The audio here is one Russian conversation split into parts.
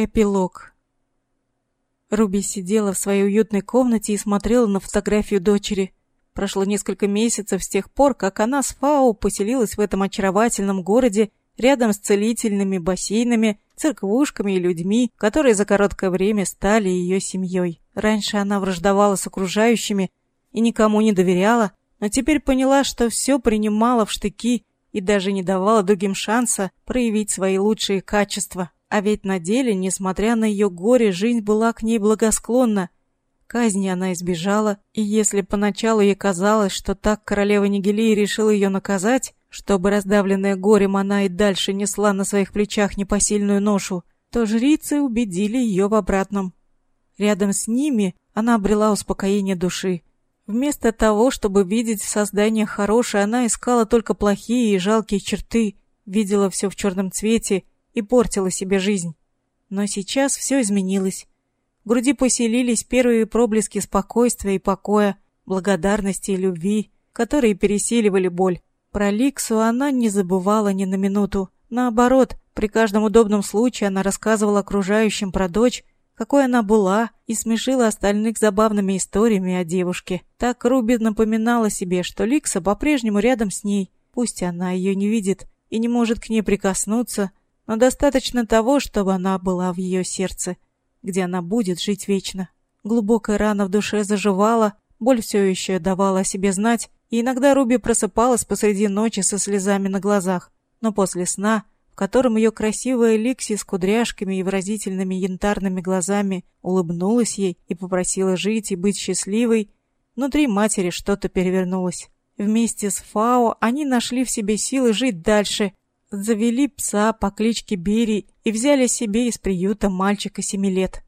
Эпилог. Руби сидела в своей уютной комнате и смотрела на фотографию дочери. Прошло несколько месяцев с тех пор, как она с Фау поселилась в этом очаровательном городе рядом с целительными бассейнами, церквушками и людьми, которые за короткое время стали ее семьей. Раньше она враждовала с окружающими и никому не доверяла, но теперь поняла, что все принимала в штыки и даже не давала другим шанса проявить свои лучшие качества. А ведь на деле, несмотря на ее горе, жизнь была к ней благосклонна. Казни она избежала, и если поначалу ей казалось, что так королева Нигелии решила ее наказать, чтобы раздавленная горем она и дальше несла на своих плечах непосильную ношу, то жрицы убедили ее в обратном. Рядом с ними она обрела успокоение души. Вместо того, чтобы видеть в создании хорошее, она искала только плохие и жалкие черты, видела все в черном цвете и портила себе жизнь. Но сейчас все изменилось. В груди поселились первые проблески спокойствия и покоя, благодарности и любви, которые пересиливали боль. Про Ликсу она не забывала ни на минуту. Наоборот, при каждом удобном случае она рассказывала окружающим про дочь, какой она была, и смешила остальных забавными историями о девушке. Так Руби напоминала себе, что Ликса по-прежнему рядом с ней, пусть она ее не видит и не может к ней прикоснуться, но достаточно того, чтобы она была в ее сердце, где она будет жить вечно. Глубокая рана в душе заживала, боль все еще давала о себе знать, и иногда Руби просыпалась посреди ночи со слезами на глазах. Но после сна, в котором ее красивая Ликси с кудряшками и выразительными янтарными глазами улыбнулась ей и попросила жить и быть счастливой, внутри матери что-то перевернулось. Вместе с Фао они нашли в себе силы жить дальше, Завели пса по кличке Бери и взяли себе из приюта мальчика семи лет.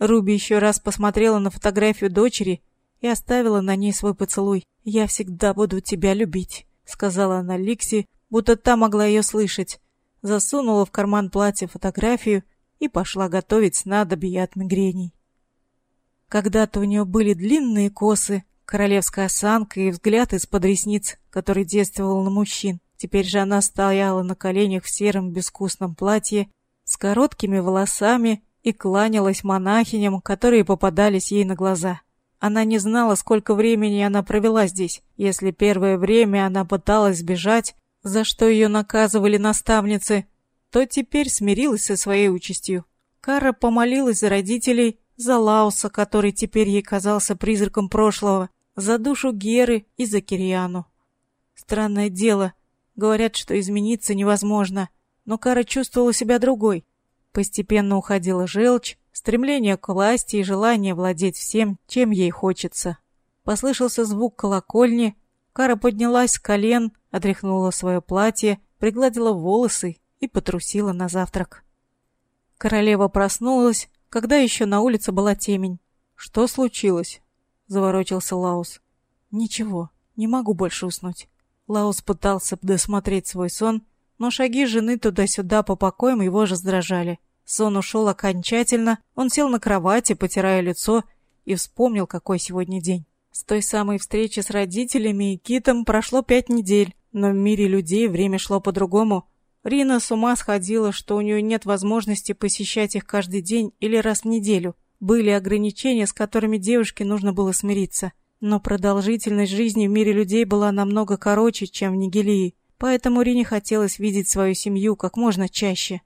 Руби еще раз посмотрела на фотографию дочери и оставила на ней свой поцелуй. «Я всегда буду тебя любить», — сказала она Ликси, будто та могла ее слышать. Засунула в карман платья фотографию и пошла готовить снадобье от мигрений. Когда-то у нее были длинные косы, королевская осанка и взгляд из-под ресниц, который действовал на мужчин. Теперь же она стояла на коленях в сером безвкусном платье с короткими волосами и кланялась монахиням, которые попадались ей на глаза. Она не знала, сколько времени она провела здесь. Если первое время она пыталась сбежать, за что ее наказывали наставницы, то теперь смирилась со своей участью. Кара помолилась за родителей, за Лауса, который теперь ей казался призраком прошлого, за душу Геры и за Кириану. Странное дело — Говорят, что измениться невозможно, но Кара чувствовала себя другой. Постепенно уходила желчь, стремление к власти и желание владеть всем, чем ей хочется. Послышался звук колокольни, Кара поднялась с колен, отряхнула свое платье, пригладила волосы и потрусила на завтрак. Королева проснулась, когда еще на улице была темень. «Что случилось?» — заворочился Лаус. «Ничего, не могу больше уснуть». Лаус пытался досмотреть свой сон, но шаги жены туда-сюда по покоям его раздражали. Сон ушел окончательно, он сел на кровати, потирая лицо, и вспомнил, какой сегодня день. С той самой встречи с родителями и Китом прошло пять недель, но в мире людей время шло по-другому. Рина с ума сходила, что у нее нет возможности посещать их каждый день или раз в неделю. Были ограничения, с которыми девушке нужно было смириться. Но продолжительность жизни в мире людей была намного короче, чем в Нигелии, поэтому Рине хотелось видеть свою семью как можно чаще.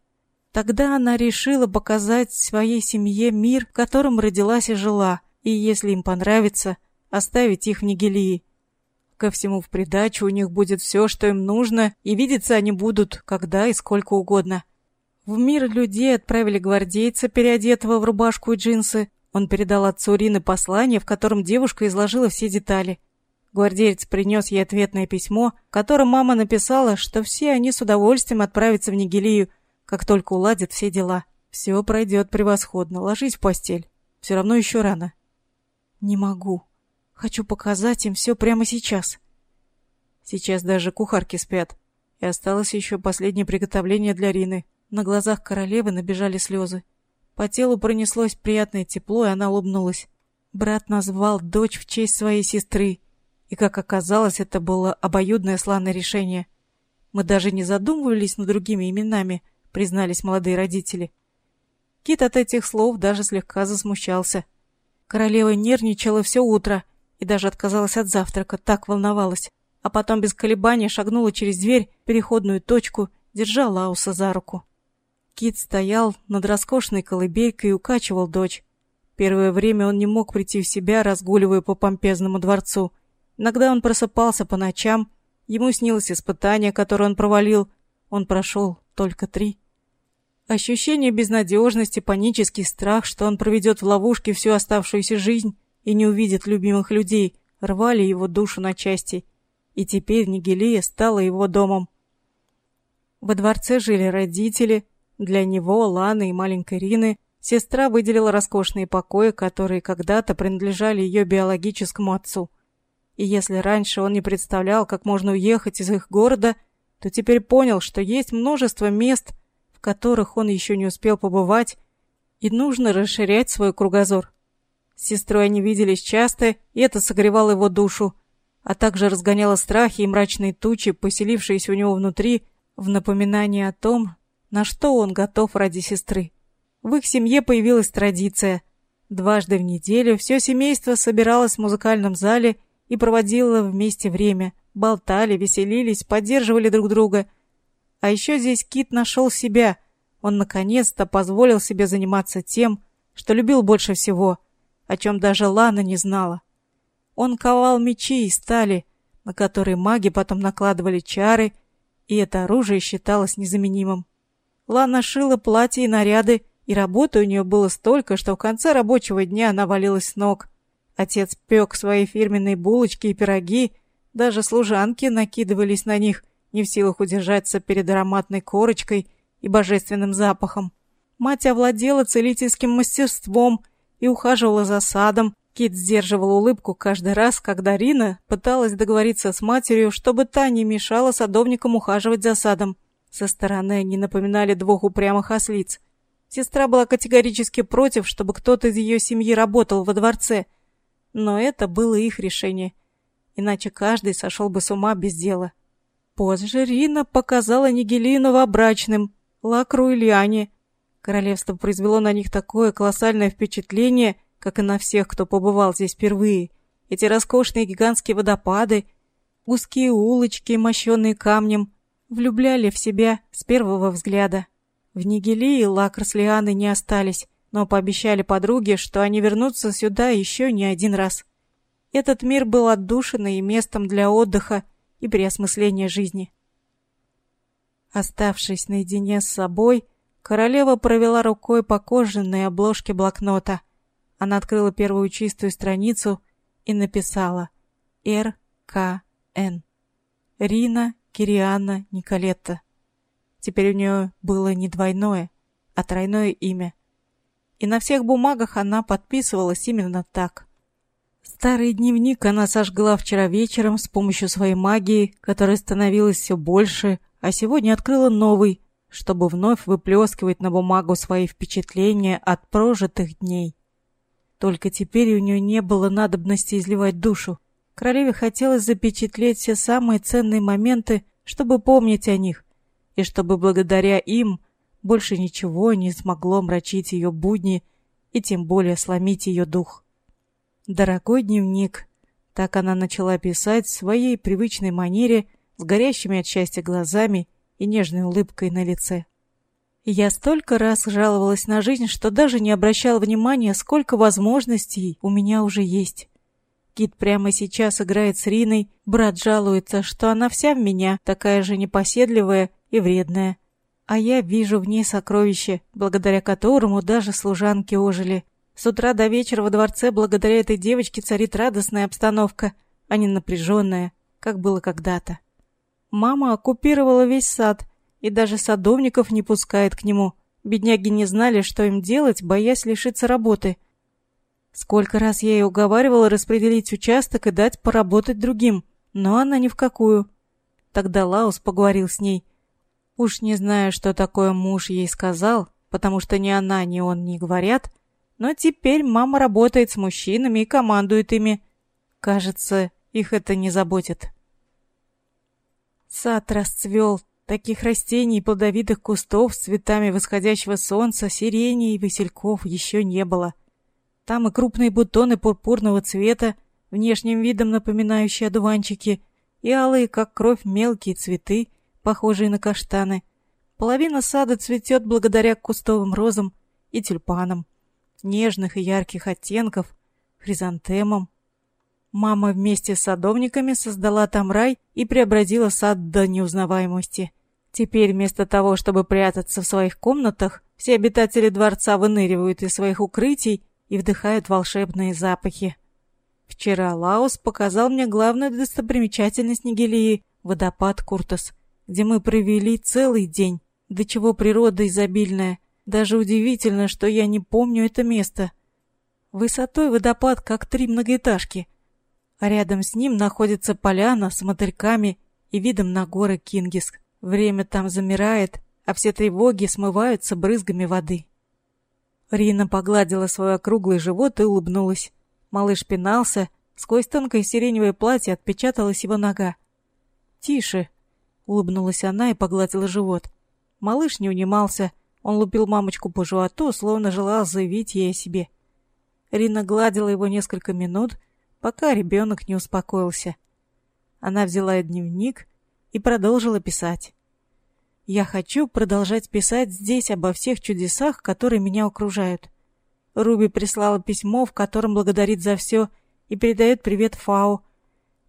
Тогда она решила показать своей семье мир, в котором родилась и жила, и, если им понравится, оставить их в Нигелии. Ко всему в придачу у них будет все, что им нужно, и видеться они будут когда и сколько угодно. В мир людей отправили гвардейца, переодетого в рубашку и джинсы, он передал отцу Рины послание, в котором девушка изложила все детали. Гвардеец принес ей ответное письмо, в котором мама написала, что все они с удовольствием отправятся в Нигелию, как только уладят все дела. Все пройдет превосходно, ложись в постель. Все равно еще рано. Не могу. Хочу показать им все прямо сейчас. Сейчас даже кухарки спят. И осталось еще последнее приготовление для Рины. На глазах королевы набежали слезы. По телу пронеслось приятное тепло, и она улыбнулась. Брат назвал дочь в честь своей сестры. И, как оказалось, это было обоюдное славное решение. Мы даже не задумывались над другими именами, признались молодые родители. Кит от этих слов даже слегка засмущался. Королева нервничала все утро и даже отказалась от завтрака, так волновалась. А потом без колебаний шагнула через дверь, переходную точку, держа Лауса за руку. Кит стоял над роскошной колыбелькой и укачивал дочь. Первое время он не мог прийти в себя, разгуливая по помпезному дворцу. Иногда он просыпался по ночам, ему снилось испытание, которое он провалил. Он прошел только три. Ощущение безнадежности, панический страх, что он проведет в ловушке всю оставшуюся жизнь и не увидит любимых людей, рвали его душу на части. И теперь Нигелия стала его домом. Во дворце жили родители. Для него, Ланы и маленькой Рины, сестра выделила роскошные покои, которые когда-то принадлежали ее биологическому отцу. И если раньше он не представлял, как можно уехать из их города, то теперь понял, что есть множество мест, в которых он еще не успел побывать, и нужно расширять свой кругозор. С сестрой они виделись часто, и это согревало его душу, а также разгоняло страхи и мрачные тучи, поселившиеся у него внутри, в напоминание о том, на что он готов ради сестры. В их семье появилась традиция. Дважды в неделю все семейство собиралось в музыкальном зале и проводило вместе время, болтали, веселились, поддерживали друг друга – а еще здесь Кит нашел себя. Он наконец-то позволил себе заниматься тем, что любил больше всего, о чем даже Лана не знала. Он ковал мечи из стали, на которые маги потом накладывали чары, и это оружие считалось незаменимым. Лана шила платья и наряды, и работы у нее было столько, что в конце рабочего дня она валилась с ног. Отец пек свои фирменные булочки и пироги, даже служанки накидывались на них, не в силах удержаться перед ароматной корочкой и божественным запахом. Мать овладела целительским мастерством и ухаживала за садом. Кит сдерживал улыбку каждый раз, когда Рина пыталась договориться с матерью, чтобы та не мешала садовникам ухаживать за садом. Со стороны они напоминали двух упрямых ослиц. Сестра была категорически против, чтобы кто-то из ее семьи работал во дворце. Но это было их решение. Иначе каждый сошел бы с ума без дела. Позже Рина показала Нигелию новобрачным, Лакру и Лиане. Королевство произвело на них такое колоссальное впечатление, как и на всех, кто побывал здесь впервые. Эти роскошные гигантские водопады, узкие улочки, мощенные камнем, влюбляли в себя с первого взгляда. В Нигелии Лакр с Лианой не остались, но пообещали подруге, что они вернутся сюда еще не один раз. Этот мир был отдушиной и местом для отдыха, и переосмысления жизни. Оставшись наедине с собой, королева провела рукой по кожаной обложке блокнота. Она открыла первую чистую страницу и написала «Р.К.Н.» Рина Кириана Николетта. Теперь у нее было не двойное, а тройное имя. И на всех бумагах она подписывалась именно так. Старый дневник она сожгла вчера вечером с помощью своей магии, которая становилась все больше, а сегодня открыла новый, чтобы вновь выплескивать на бумагу свои впечатления от прожитых дней. Только теперь у нее не было надобности изливать душу. Королеве хотелось запечатлеть все самые ценные моменты, чтобы помнить о них, и чтобы благодаря им больше ничего не смогло мрачить ее будни и тем более сломить ее дух. Дорогой дневник. Так она начала писать в своей привычной манере, с горящими от счастья глазами и нежной улыбкой на лице. Я столько раз жаловалась на жизнь, что даже не обращала внимания, сколько возможностей у меня уже есть. Кит прямо сейчас играет с Риной, брат жалуется, что она вся в меня, такая же непоседливая и вредная. А я вижу в ней сокровище, благодаря которому даже служанки ожили. С утра до вечера во дворце благодаря этой девочке царит радостная обстановка, а не напряженная, как было когда-то. Мама оккупировала весь сад и даже садовников не пускает к нему. Бедняги не знали, что им делать, боясь лишиться работы. Сколько раз я ей уговаривала распределить участок и дать поработать другим, но она ни в какую. Тогда Лаус поговорил с ней. Уж не знаю, что такое муж ей сказал, потому что ни она, ни он не говорят, но теперь мама работает с мужчинами и командует ими. Кажется, их это не заботит. Сад расцвел, Таких растений и плодовитых кустов с цветами восходящего солнца, сирени и васильков еще не было. Там и крупные бутоны пурпурного цвета, внешним видом напоминающие одуванчики, и алые, как кровь, мелкие цветы, похожие на каштаны. Половина сада цветет благодаря кустовым розам и тюльпанам, нежных и ярких оттенков, хризантемам. Мама вместе с садовниками создала там рай и преобразила сад до неузнаваемости. Теперь вместо того, чтобы прятаться в своих комнатах, все обитатели дворца выныривают из своих укрытий и вдыхают волшебные запахи. Вчера Лаус показал мне главную достопримечательность Нигелии – водопад Куртас, где мы провели целый день. До чего природа изобильная. Даже удивительно, что я не помню это место. Высотой водопад, как три многоэтажки. А рядом с ним находится поляна с мотыльками и видом на горы Кингиск. Время там замирает, а все тревоги смываются брызгами воды. Рина погладила свой округлый живот и улыбнулась. Малыш пинался, сквозь тонкое сиреневое платье отпечаталась его нога. «Тише!» — улыбнулась она и погладила живот. Малыш не унимался, он лупил мамочку по животу, словно желал заявить ей о себе. Рина гладила его несколько минут, пока ребенок не успокоился. Она взяла дневник и продолжила писать. «Я хочу продолжать писать здесь обо всех чудесах, которые меня окружают. Руби прислала письмо, в котором благодарит за все и передает привет Фау.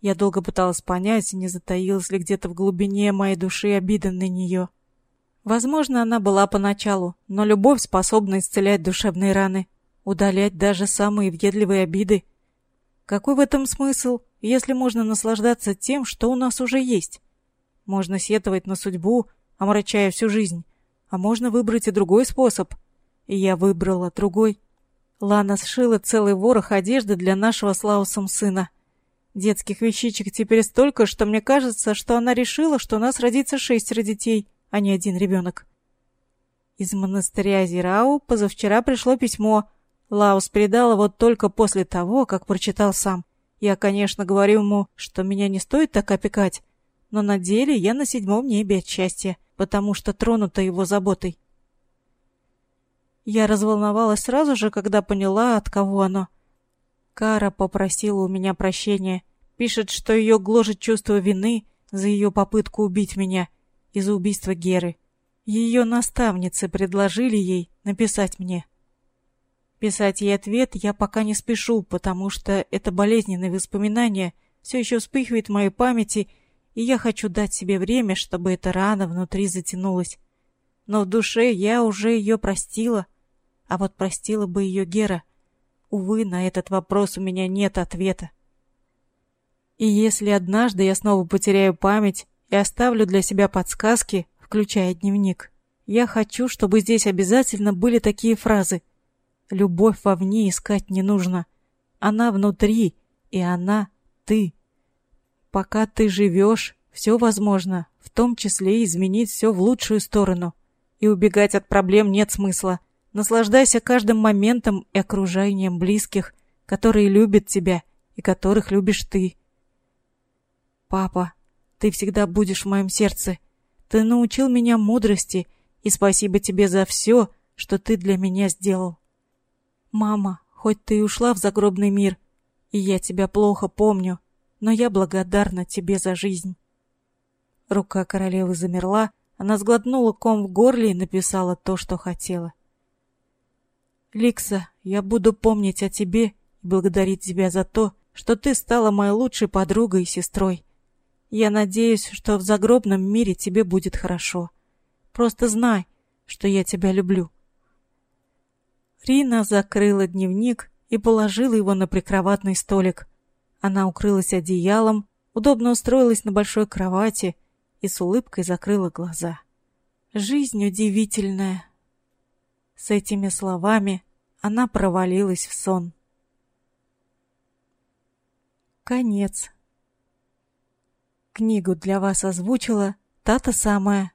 Я долго пыталась понять, не затаилась ли где-то в глубине моей души обида на нее. Возможно, она была поначалу, но любовь способна исцелять душевные раны, удалять даже самые въедливые обиды. Какой в этом смысл, если можно наслаждаться тем, что у нас уже есть? Можно сетовать на судьбу, омрачая всю жизнь, а можно выбрать и другой способ. И я выбрала другой. Лана сшила целый ворох одежды для нашего с Лаусом сына. Детских вещичек теперь столько, что мне кажется, что она решила, что у нас родится шестеро детей, а не один ребенок. Из монастыря Зирау позавчера пришло письмо. Лаус передал его только после того, как прочитал сам. Я, конечно, говорю ему, что меня не стоит так опекать, но на деле я на седьмом небе от счастья, потому что тронута его заботой. Я разволновалась сразу же, когда поняла, от кого оно. Кара попросила у меня прощения. Пишет, что ее гложет чувство вины за ее попытку убить меня и за убийство Геры. Ее наставницы предложили ей написать мне. Писать ей ответ я пока не спешу, потому что это болезненное воспоминание все еще вспыхивает в моей памяти, и я хочу дать себе время, чтобы эта рана внутри затянулась. Но в душе я уже ее простила — а вот простила бы ее Гера. Увы, на этот вопрос у меня нет ответа. И если однажды я снова потеряю память и оставлю для себя подсказки, включая дневник, я хочу, чтобы здесь обязательно были такие фразы. Любовь вовне искать не нужно. Она внутри, и она ты. Пока ты живешь, все возможно, в том числе изменить все в лучшую сторону. И убегать от проблем нет смысла. Наслаждайся каждым моментом и окружением близких, которые любят тебя и которых любишь ты. Папа, ты всегда будешь в моем сердце. Ты научил меня мудрости, и спасибо тебе за все, что ты для меня сделал. Мама, хоть ты и ушла в загробный мир, и я тебя плохо помню, но я благодарна тебе за жизнь. Рука королевы замерла, она сглотнула ком в горле и написала то, что хотела. Ликса, я буду помнить о тебе и благодарить тебя за то, что ты стала моей лучшей подругой и сестрой. Я надеюсь, что в загробном мире тебе будет хорошо. Просто знай, что я тебя люблю. Рина закрыла дневник и положила его на прикроватный столик. Она укрылась одеялом, удобно устроилась на большой кровати и с улыбкой закрыла глаза. Жизнь удивительная. С этими словами она провалилась в сон. Конец. Книгу для вас озвучила та-то самая